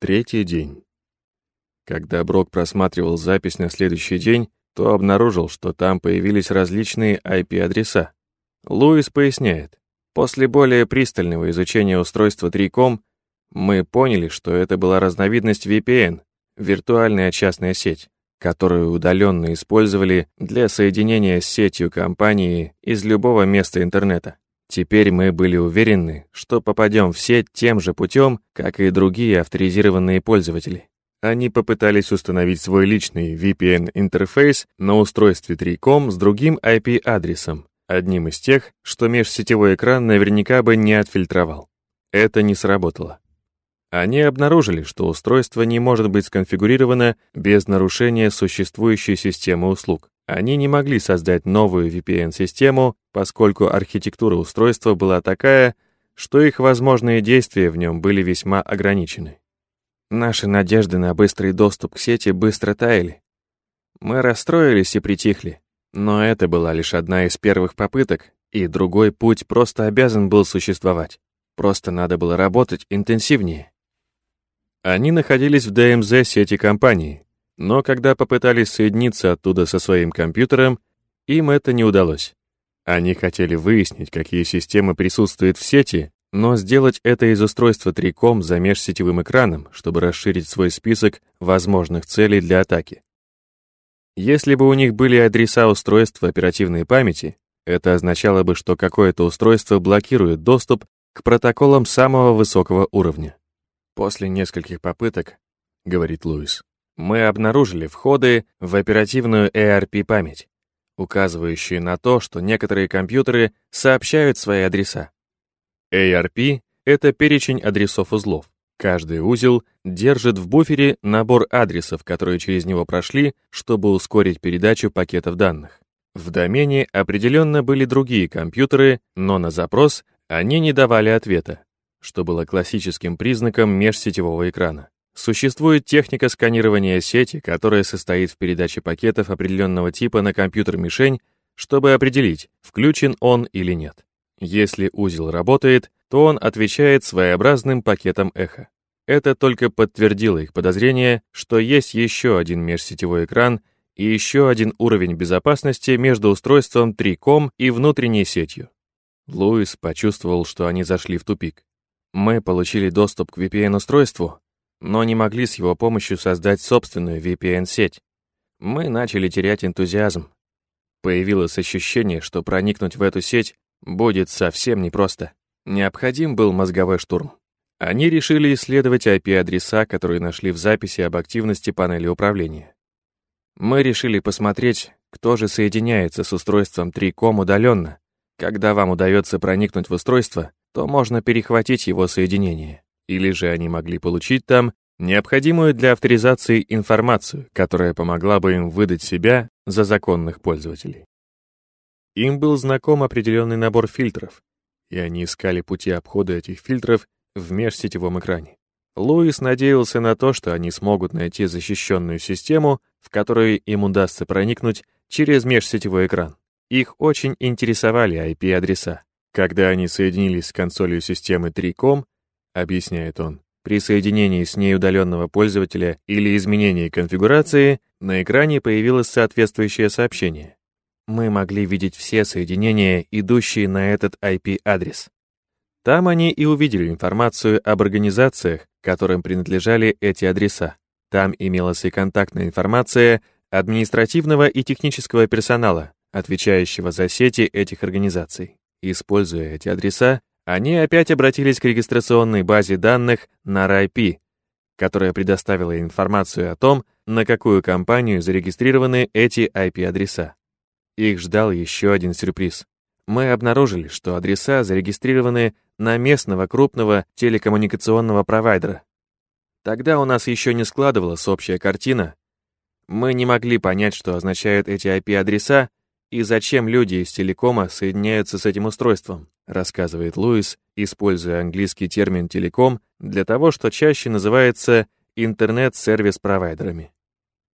Третий день. Когда Брок просматривал запись на следующий день, то обнаружил, что там появились различные IP-адреса. Луис поясняет, после более пристального изучения устройства 3.com мы поняли, что это была разновидность VPN, виртуальная частная сеть, которую удаленно использовали для соединения с сетью компании из любого места интернета. Теперь мы были уверены, что попадем в сеть тем же путем, как и другие авторизированные пользователи. Они попытались установить свой личный VPN-интерфейс на устройстве 3.com с другим IP-адресом, одним из тех, что межсетевой экран наверняка бы не отфильтровал. Это не сработало. Они обнаружили, что устройство не может быть сконфигурировано без нарушения существующей системы услуг. Они не могли создать новую VPN-систему, поскольку архитектура устройства была такая, что их возможные действия в нем были весьма ограничены. Наши надежды на быстрый доступ к сети быстро таяли. Мы расстроились и притихли, но это была лишь одна из первых попыток, и другой путь просто обязан был существовать. Просто надо было работать интенсивнее. Они находились в ДМЗ сети компании, но когда попытались соединиться оттуда со своим компьютером, им это не удалось. Они хотели выяснить, какие системы присутствуют в сети, но сделать это из устройства триком за межсетевым экраном, чтобы расширить свой список возможных целей для атаки. Если бы у них были адреса устройств оперативной памяти, это означало бы, что какое-то устройство блокирует доступ к протоколам самого высокого уровня. После нескольких попыток, говорит Луис, мы обнаружили входы в оперативную ERP-память, указывающие на то, что некоторые компьютеры сообщают свои адреса. ARP — это перечень адресов узлов. Каждый узел держит в буфере набор адресов, которые через него прошли, чтобы ускорить передачу пакетов данных. В домене определенно были другие компьютеры, но на запрос они не давали ответа, что было классическим признаком межсетевого экрана. Существует техника сканирования сети, которая состоит в передаче пакетов определенного типа на компьютер-мишень, чтобы определить, включен он или нет. Если узел работает, то он отвечает своеобразным пакетом эхо. Это только подтвердило их подозрение, что есть еще один межсетевой экран и еще один уровень безопасности между устройством 3.com и внутренней сетью. Луис почувствовал, что они зашли в тупик. Мы получили доступ к VPN-устройству, но не могли с его помощью создать собственную VPN-сеть. Мы начали терять энтузиазм. Появилось ощущение, что проникнуть в эту сеть будет совсем непросто. Необходим был мозговой штурм. Они решили исследовать IP-адреса, которые нашли в записи об активности панели управления. Мы решили посмотреть, кто же соединяется с устройством 3.com удаленно. Когда вам удается проникнуть в устройство, то можно перехватить его соединение. Или же они могли получить там необходимую для авторизации информацию, которая помогла бы им выдать себя за законных пользователей. Им был знаком определенный набор фильтров, и они искали пути обхода этих фильтров в межсетевом экране. Луис надеялся на то, что они смогут найти защищенную систему, в которую им удастся проникнуть через межсетевой экран. Их очень интересовали IP-адреса. Когда они соединились с консолью системы 3.com, объясняет он, при соединении с ней удаленного пользователя или изменении конфигурации, на экране появилось соответствующее сообщение мы могли видеть все соединения, идущие на этот IP-адрес. Там они и увидели информацию об организациях, которым принадлежали эти адреса. Там имелась и контактная информация административного и технического персонала, отвечающего за сети этих организаций. Используя эти адреса, они опять обратились к регистрационной базе данных на RIP, которая предоставила информацию о том, на какую компанию зарегистрированы эти IP-адреса. Их ждал еще один сюрприз. Мы обнаружили, что адреса зарегистрированы на местного крупного телекоммуникационного провайдера. Тогда у нас еще не складывалась общая картина. Мы не могли понять, что означают эти IP-адреса и зачем люди из телекома соединяются с этим устройством, рассказывает Луис, используя английский термин «телеком» для того, что чаще называется интернет-сервис-провайдерами.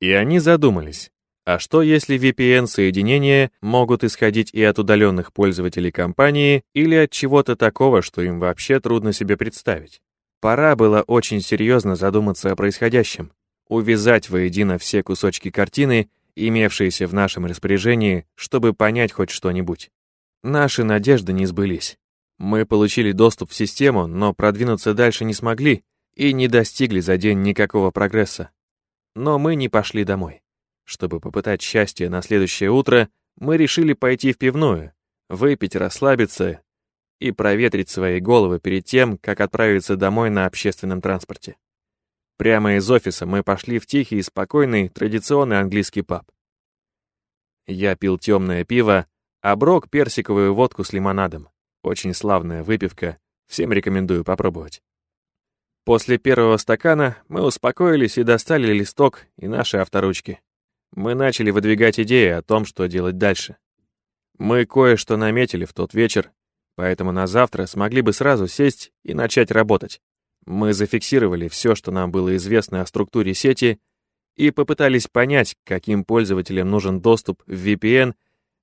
И они задумались, А что если VPN-соединения могут исходить и от удаленных пользователей компании или от чего-то такого, что им вообще трудно себе представить? Пора было очень серьезно задуматься о происходящем, увязать воедино все кусочки картины, имевшиеся в нашем распоряжении, чтобы понять хоть что-нибудь. Наши надежды не сбылись. Мы получили доступ в систему, но продвинуться дальше не смогли и не достигли за день никакого прогресса. Но мы не пошли домой. Чтобы попытать счастье на следующее утро, мы решили пойти в пивную, выпить, расслабиться и проветрить свои головы перед тем, как отправиться домой на общественном транспорте. Прямо из офиса мы пошли в тихий и спокойный традиционный английский паб. Я пил темное пиво, а Брок — персиковую водку с лимонадом. Очень славная выпивка, всем рекомендую попробовать. После первого стакана мы успокоились и достали листок и наши авторучки мы начали выдвигать идеи о том, что делать дальше. Мы кое-что наметили в тот вечер, поэтому на завтра смогли бы сразу сесть и начать работать. Мы зафиксировали все, что нам было известно о структуре сети, и попытались понять, каким пользователям нужен доступ в VPN,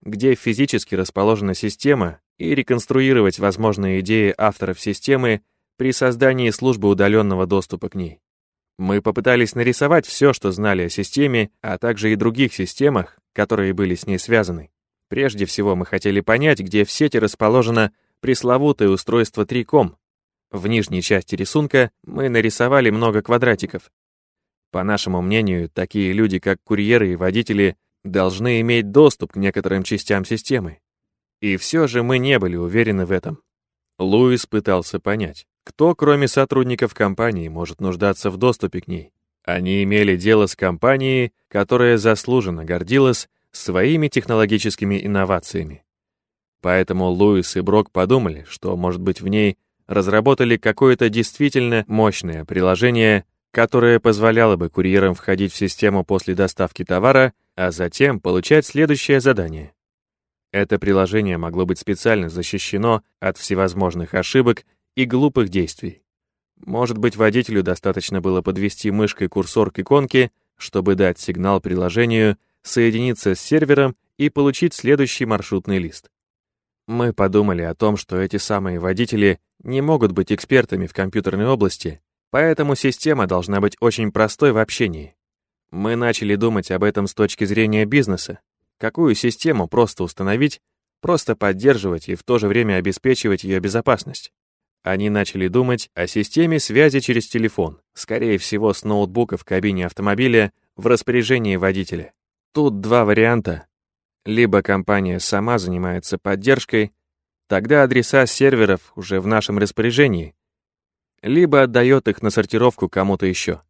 где физически расположена система, и реконструировать возможные идеи авторов системы при создании службы удаленного доступа к ней. Мы попытались нарисовать все, что знали о системе, а также и других системах, которые были с ней связаны. Прежде всего мы хотели понять, где в сети расположено пресловутое устройство Триком. В нижней части рисунка мы нарисовали много квадратиков. По нашему мнению, такие люди, как курьеры и водители, должны иметь доступ к некоторым частям системы. И все же мы не были уверены в этом. Луис пытался понять, кто, кроме сотрудников компании, может нуждаться в доступе к ней? Они имели дело с компанией, которая заслуженно гордилась своими технологическими инновациями. Поэтому Луис и Брок подумали, что, может быть, в ней разработали какое-то действительно мощное приложение, которое позволяло бы курьерам входить в систему после доставки товара, а затем получать следующее задание. Это приложение могло быть специально защищено от всевозможных ошибок и глупых действий. Может быть, водителю достаточно было подвести мышкой курсор к иконке, чтобы дать сигнал приложению соединиться с сервером и получить следующий маршрутный лист. Мы подумали о том, что эти самые водители не могут быть экспертами в компьютерной области, поэтому система должна быть очень простой в общении. Мы начали думать об этом с точки зрения бизнеса. Какую систему просто установить, просто поддерживать и в то же время обеспечивать ее безопасность. Они начали думать о системе связи через телефон, скорее всего, с ноутбука в кабине автомобиля в распоряжении водителя. Тут два варианта. Либо компания сама занимается поддержкой, тогда адреса серверов уже в нашем распоряжении, либо отдает их на сортировку кому-то еще.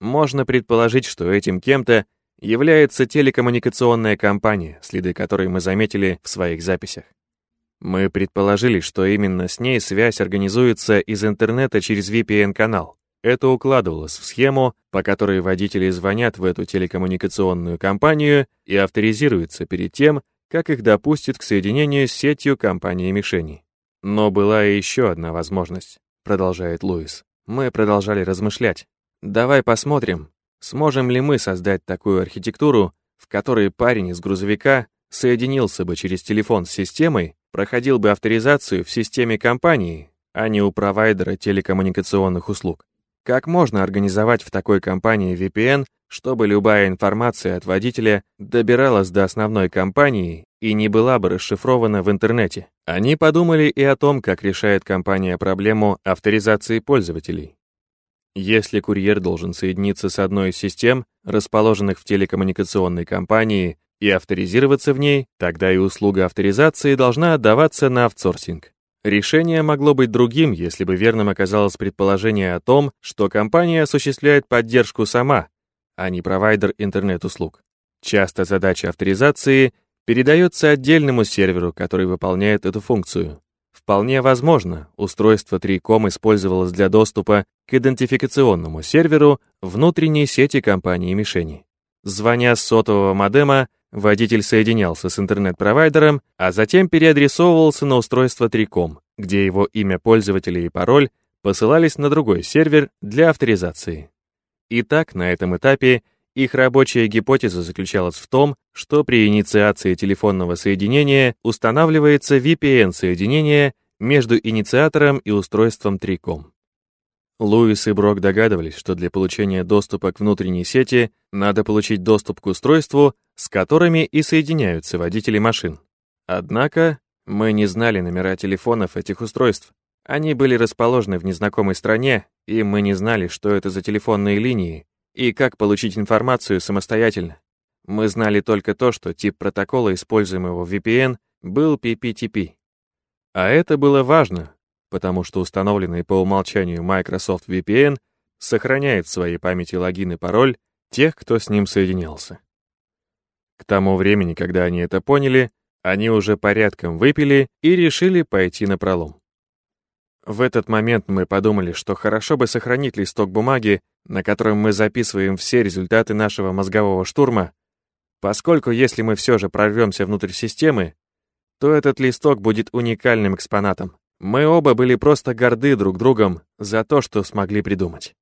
Можно предположить, что этим кем-то является телекоммуникационная компания, следы которой мы заметили в своих записях. Мы предположили, что именно с ней связь организуется из интернета через VPN-канал. Это укладывалось в схему, по которой водители звонят в эту телекоммуникационную компанию и авторизируются перед тем, как их допустят к соединению с сетью компании-мишени. Но была и еще одна возможность, продолжает Луис. Мы продолжали размышлять. Давай посмотрим, сможем ли мы создать такую архитектуру, в которой парень из грузовика соединился бы через телефон с системой, проходил бы авторизацию в системе компании, а не у провайдера телекоммуникационных услуг. Как можно организовать в такой компании VPN, чтобы любая информация от водителя добиралась до основной компании и не была бы расшифрована в интернете? Они подумали и о том, как решает компания проблему авторизации пользователей. Если курьер должен соединиться с одной из систем, расположенных в телекоммуникационной компании, и авторизироваться в ней, тогда и услуга авторизации должна отдаваться на автсорсинг. Решение могло быть другим, если бы верным оказалось предположение о том, что компания осуществляет поддержку сама, а не провайдер интернет-услуг. Часто задача авторизации передается отдельному серверу, который выполняет эту функцию. Вполне возможно, устройство 3.com использовалось для доступа к идентификационному серверу внутренней сети компании-мишени. Звоня с сотового модема, Водитель соединялся с интернет-провайдером, а затем переадресовывался на устройство Триком, где его имя пользователя и пароль посылались на другой сервер для авторизации. Итак, на этом этапе Их рабочая гипотеза заключалась в том, что при инициации телефонного соединения устанавливается VPN-соединение между инициатором и устройством Триком. Луис и Брок догадывались, что для получения доступа к внутренней сети надо получить доступ к устройству, с которыми и соединяются водители машин. Однако мы не знали номера телефонов этих устройств. Они были расположены в незнакомой стране, и мы не знали, что это за телефонные линии и как получить информацию самостоятельно. Мы знали только то, что тип протокола, используемого в VPN, был PPTP. А это было важно, потому что установленный по умолчанию Microsoft VPN сохраняет в своей памяти логин и пароль тех, кто с ним соединялся. К тому времени, когда они это поняли, они уже порядком выпили и решили пойти на пролом. В этот момент мы подумали, что хорошо бы сохранить листок бумаги, на котором мы записываем все результаты нашего мозгового штурма, поскольку если мы все же прорвемся внутрь системы, то этот листок будет уникальным экспонатом. Мы оба были просто горды друг другом за то, что смогли придумать.